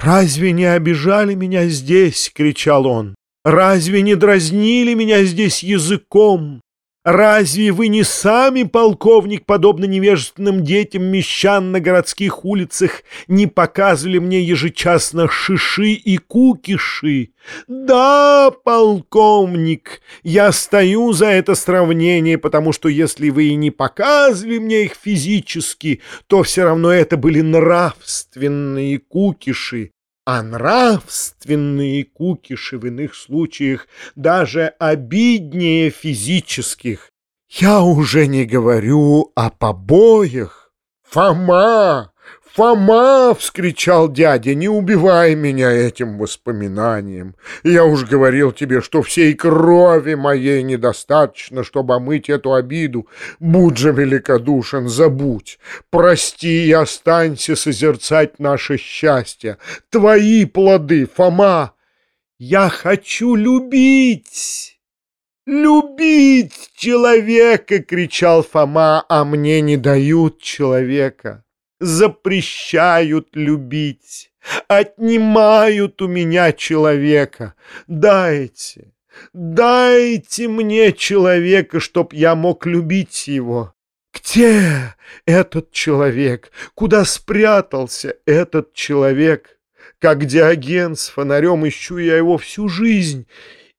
«Разве не обижали меня здесь?» — кричал он. «Разве не дразнили меня здесь языком? Разве вы не сами, полковник, подобно невежественным детям мещан на городских улицах, не показывали мне ежечасно шиши и кукиши? Да, полковник, я стою за это сравнение, потому что если вы и не показывали мне их физически, то все равно это были нравственные кукиши, а нравственные кукиши в иных случаях даже обиднее физических. Я уже не говорю о побоях. Фома! «Фома!» — вскричал дядя, «не убивай меня этим воспоминанием. Я уж говорил тебе, что всей крови моей недостаточно, чтобы омыть эту обиду. Будь же великодушен, забудь. Прости и останься созерцать наше счастье. Твои плоды, Фома! Я хочу любить!» «Любить человека!» — кричал Фома, «а мне не дают человека» запрещают любить, отнимают у меня человека. Дайте, дайте мне человека, чтоб я мог любить его. Где этот человек? Куда спрятался этот человек? Как Диоген с фонарем ищу я его всю жизнь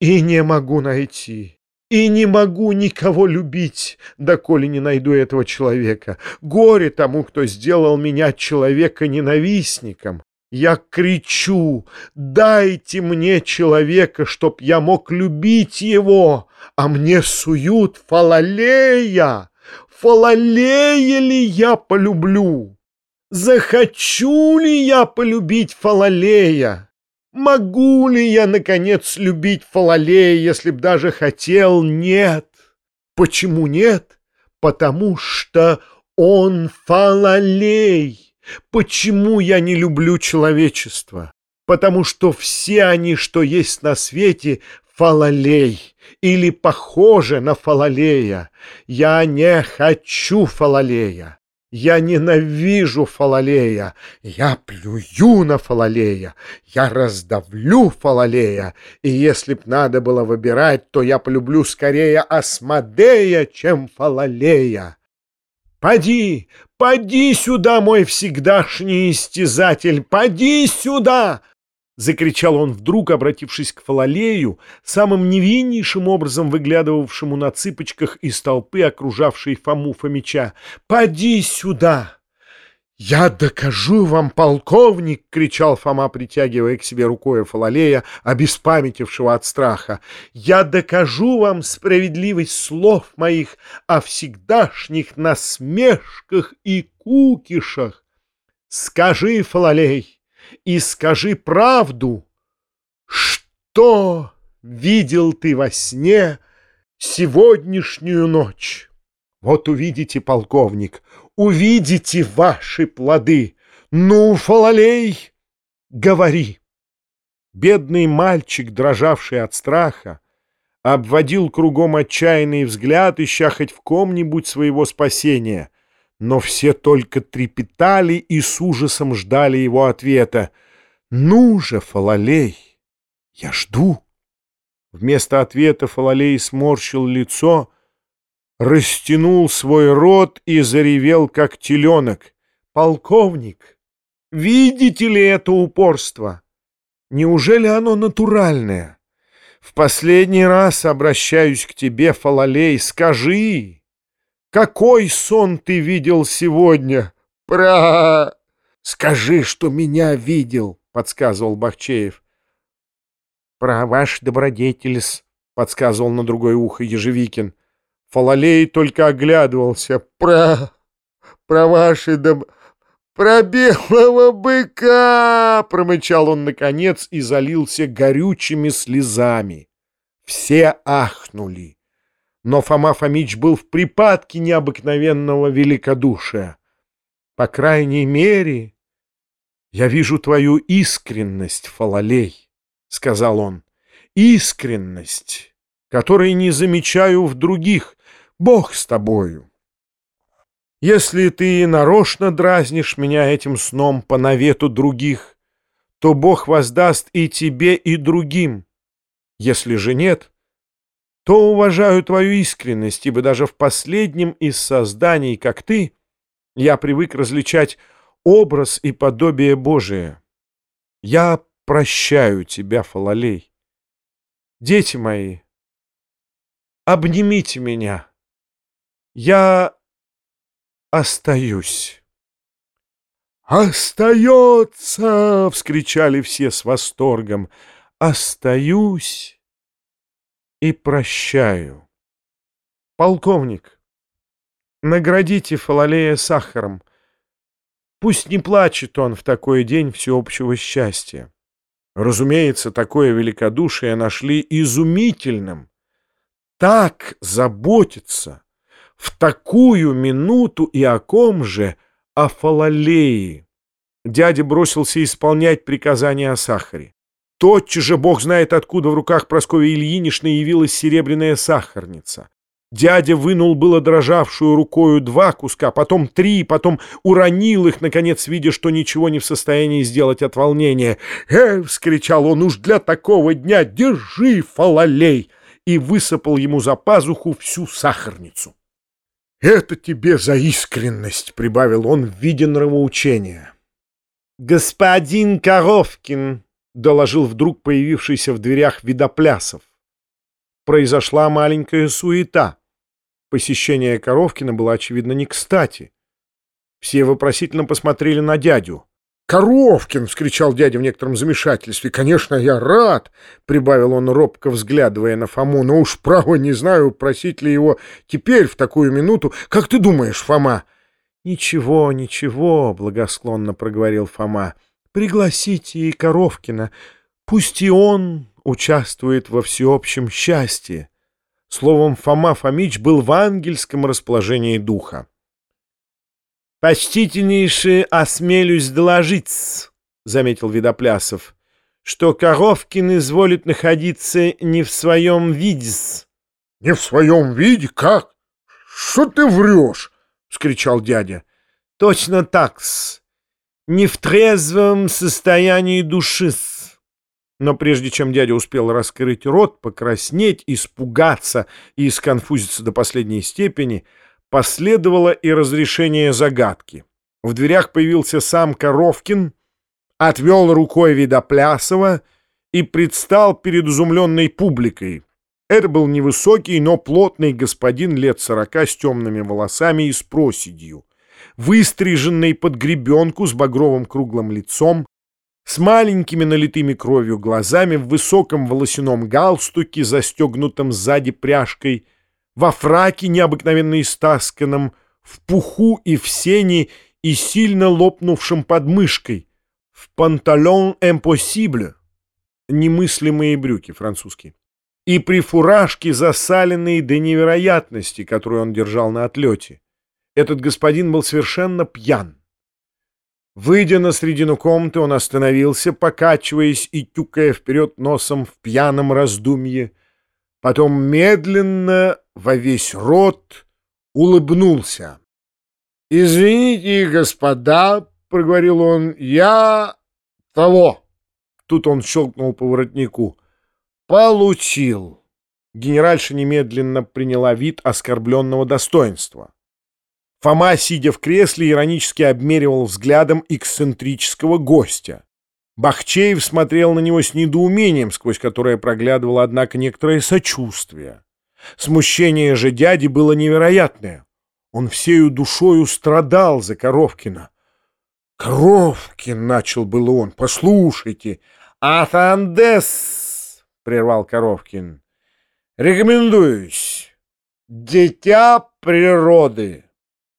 и не могу найти. И не могу никого любить, доколе не найду этого человека. Горе тому, кто сделал меня человека-ненавистником. Я кричу, дайте мне человека, чтоб я мог любить его, а мне суют фалалея. Фалалея ли я полюблю? Захочу ли я полюбить фалалея? Могу ли я, наконец, любить Фалалея, если б даже хотел? Нет. Почему нет? Потому что он Фалалей. Почему я не люблю человечество? Потому что все они, что есть на свете, Фалалей или похожи на Фалалея. Я не хочу Фалалея. Я ненавижу Фалалея, я плюю на Фалалея, я раздавлю Фалалея, и если б надо было выбирать, то я полюблю скорее Асмодея, чем Фалалея. Поди, поди сюда, мой всегдашний истязатель, поди сюда! Закричал он вдруг, обратившись к Фалалею, самым невиннейшим образом выглядывавшему на цыпочках из толпы, окружавшей Фому Фомича. «Поди сюда!» «Я докажу вам, полковник!» — кричал Фома, притягивая к себе рукой Фалалея, обеспамятившего от страха. «Я докажу вам справедливость слов моих о всегдашних насмешках и кукишах! Скажи, Фалалей!» И скажи правду. Что видел ты во сне сегодняшнюю ночь? Вот увидите, полковник, увидите ваши плоды. Ну, Фалалей, говори. Бедный мальчик, дрожавший от страха, обводил кругом отчаянный взгляд, ища хоть в ком-нибудь своего спасения — но все только трепетали и с ужасом ждали его ответа. «Ну же, Фалалей, я жду!» Вместо ответа Фалалей сморщил лицо, растянул свой рот и заревел, как теленок. «Полковник, видите ли это упорство? Неужели оно натуральное? В последний раз обращаюсь к тебе, Фалалей, скажи!» Какой сон ты видел сегодня? Про... Скажи, что меня видел, подсказывал Бахчеев. Про ваш добродетельс, подсказывал на другое ухо Ежевикин. Фалалей только оглядывался. Про... Про ваши доб... «Про белого быка!» — промычал он наконец и залился горючими слезами. Все ахнули но Фома Фомич был в припадке необыкновенного великодушия. По крайней мере, я вижу твою искренность, Фалалей, — сказал он, — искренность, которой не замечаю в других. Бог с тобою. Если ты нарочно дразнишь меня этим сном по навету других, то Бог воздаст и тебе, и другим. Если же нет, то уважаю твою искренность, ибо даже в последнем из созданий, как ты, я привык различать образ и подобие Божие. Я прощаю тебя, Фалалей. Дети мои, обнимите меня. Я остаюсь. «Остается!» — вскричали все с восторгом. «Остаюсь и прощаю». «Полковник, наградите Фалалея сахаром. Пусть не плачет он в такой день всеобщего счастья». Разумеется, такое великодушие нашли изумительным. Так заботиться в такую минуту и о ком же — о Фалалее. Дядя бросился исполнять приказания о сахаре. Тотчас же, бог знает откуда, в руках Прасковьи Ильиничны явилась серебряная сахарница. Дядя вынул было дрожавшую рукою два куска, потом три, потом уронил их, наконец, видя, что ничего не в состоянии сделать от волнения. «Э!» — вскричал он, «уж для такого дня держи, фалалей!» и высыпал ему за пазуху всю сахарницу. «Это тебе за искренность», — прибавил он в виде нравоучения. «Господин Коровкин», — доложил вдруг появившийся в дверях Видоплясов. Произошла маленькая суета. Посещение Коровкина было, очевидно, не кстати. Все вопросительно посмотрели на дядю. «Коровкин!» — вскричал дядя в некотором замешательстве. «Конечно, я рад!» — прибавил он робко, взглядывая на Фому. «Но уж право не знаю, просить ли его теперь, в такую минуту. Как ты думаешь, Фома?» «Ничего, ничего!» — благосклонно проговорил Фома. «Пригласите и Коровкина. Пусть и он участвует во всеобщем счастье». Словом, Фома Фомич был в ангельском расположении духа. «Почтительнейше осмелюсь доложить», — заметил Видоплясов, «что Коровкин изволит находиться не в своем виде». «Не в своем виде? Как? Что ты врешь?» — вскричал дядя. «Точно так-с. Не в трезвом состоянии души -с. Но прежде чем дядя успел раскрыть рот, покраснеть, испугаться и сконфузиться до последней степени — Последовало и разрешение загадки. В дверях появился сам Коровкин, отвел рукой Видоплясова и предстал перед изумленной публикой. Это был невысокий, но плотный господин лет сорока с темными волосами и с проседью, выстриженный под гребенку с багровым круглым лицом, с маленькими налитыми кровью глазами, в высоком волосяном галстуке, застегнутом сзади пряжкой — во фраке, необыкновенно истасканном, в пуху и в сене и сильно лопнувшим подмышкой, в панталон импосибле, немыслимые брюки французские, и при фуражке, засаленной до невероятности, которую он держал на отлете. Этот господин был совершенно пьян. Выйдя на середину комнаты, он остановился, покачиваясь и тюкая вперед носом в пьяном раздумье, потом медленно во весь рот улыбнулся. «Извините, господа», — проговорил он, — «я того». Тут он щелкнул по воротнику. «Получил». Генеральша немедленно приняла вид оскорбленного достоинства. Фома, сидя в кресле, иронически обмеривал взглядом эксцентрического гостя. Бахчеев смотрел на него с недоумением, сквозь которое проглядывало, однако, некоторое сочувствие. Смущение же дяди было невероятное. Он всею душою страдал за Коровкина. «Коровкин!» — начал было он. «Послушайте!» «Атандес!» — прервал Коровкин. «Рекомендуюсь. Дитя природы.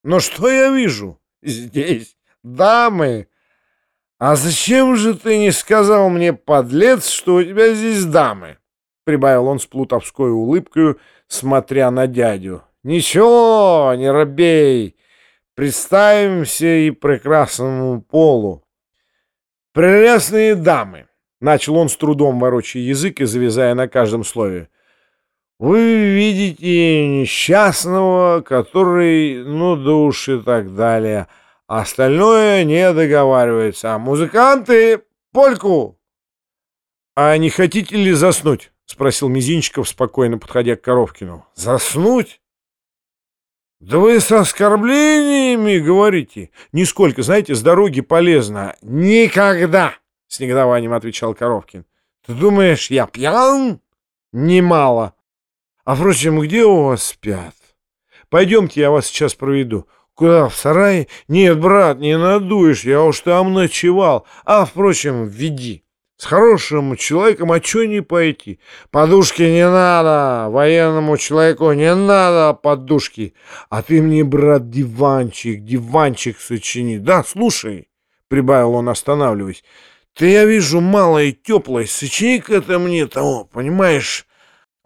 Но что я вижу здесь? Дамы!» «А зачем же ты не сказал мне, подлец, что у тебя здесь дамы?» — прибавил он с плутовской улыбкой, смотря на дядю. «Ничего, не робей, представимся и прекрасному полу. Прелестные дамы!» — начал он с трудом ворочая язык и завязая на каждом слове. «Вы видите несчастного, который, ну, душ и так далее». Остальное не договаривается. Музыканты, польку!» «А не хотите ли заснуть?» — спросил Мизинчиков, спокойно подходя к Коровкину. «Заснуть? Да вы с оскорблениями говорите. Нисколько, знаете, с дороги полезно». «Никогда!» — с негодованием отвечал Коровкин. «Ты думаешь, я пьян?» «Немало. А, впрочем, где у вас спят?» «Пойдемте, я вас сейчас проведу». «Куда, в сарай?» «Нет, брат, не надуешь, я уж там ночевал. А, впрочем, веди». С хорошим человеком, а чё не пойти? Подушки не надо, военному человеку не надо подушки. А ты мне, брат, диванчик, диванчик сочини. Да, слушай, — прибавил он, останавливаясь, — ты, я вижу, мало и теплой, сочини-ка это мне того, понимаешь?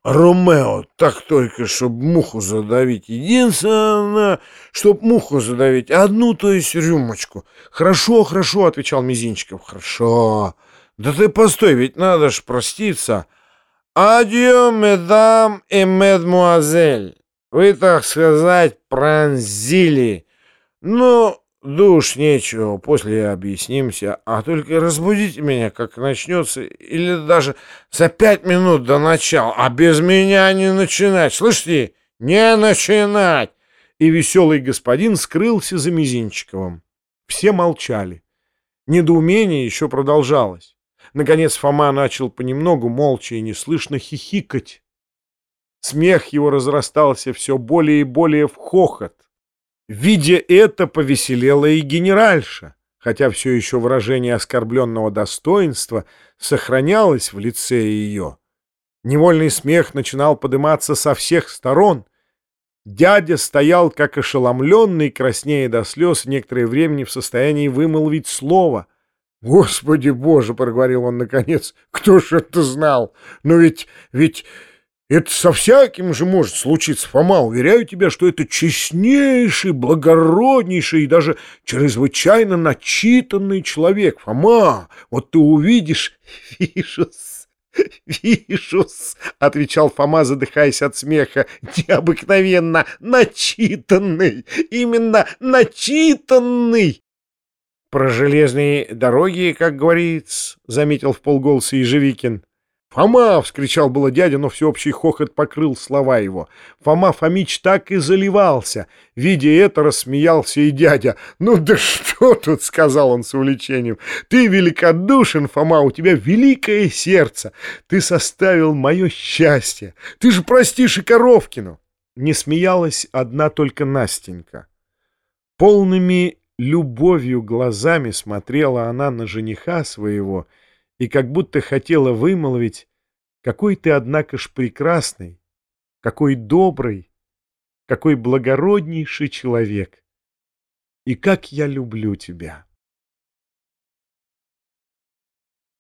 Ромео, так только, чтоб муху задавить. Единственное, чтоб муху задавить. Одну, то есть рюмочку. Хорошо, хорошо, — отвечал Мизинчиков. Хорошо. Да ты постой, ведь надо ж проститься. Адьё, медам и медмуазель. Вы, так сказать, пронзили. Ну, душ нечего, после объяснимся. А только разбудите меня, как начнется, или даже за пять минут до начала. А без меня не начинать, слышите? Не начинать! И веселый господин скрылся за Мизинчиковым. Все молчали. Недоумение еще продолжалось. Наконец Фома начал понемногу, молча и неслышно хихикать. Смех его разрастался все более и более в хохот. Видя это, повеселела и генеральша, хотя все еще выражение оскорбленного достоинства сохранялось в лице ее. Невольный смех начинал подниматься со всех сторон. Дядя стоял, как ошеломленный, краснея до слез, некоторое время не в состоянии вымолвить слово — «Господи боже!» — проговорил он наконец. «Кто ж это знал? Но ведь... ведь...» Это со всяким же может случиться, Фома. Уверяю тебя, что это честнейший, благороднейший и даже чрезвычайно начитанный человек. Фома, вот ты увидишь... Вижу-с, вижу-с, отвечал Фома, задыхаясь от смеха. Необыкновенно начитанный, именно начитанный. «Про железные дороги, как говорится», — заметил в полголоса Ежевикин. «Фома!» — вскричал было дядя, но всеобщий хохот покрыл слова его. Фома Фомич так и заливался. Видя это, рассмеялся и дядя. «Ну да что тут!» — сказал он с увлечением. «Ты великодушен, Фома, у тебя великое сердце. Ты составил мое счастье. Ты же простишь и Коровкину!» Не смеялась одна только Настенька. Полными любовью глазами смотрела она на жениха своего и как будто хотела вымолвить, какой ты, однако ж, прекрасный, какой добрый, какой благороднейший человек, и как я люблю тебя.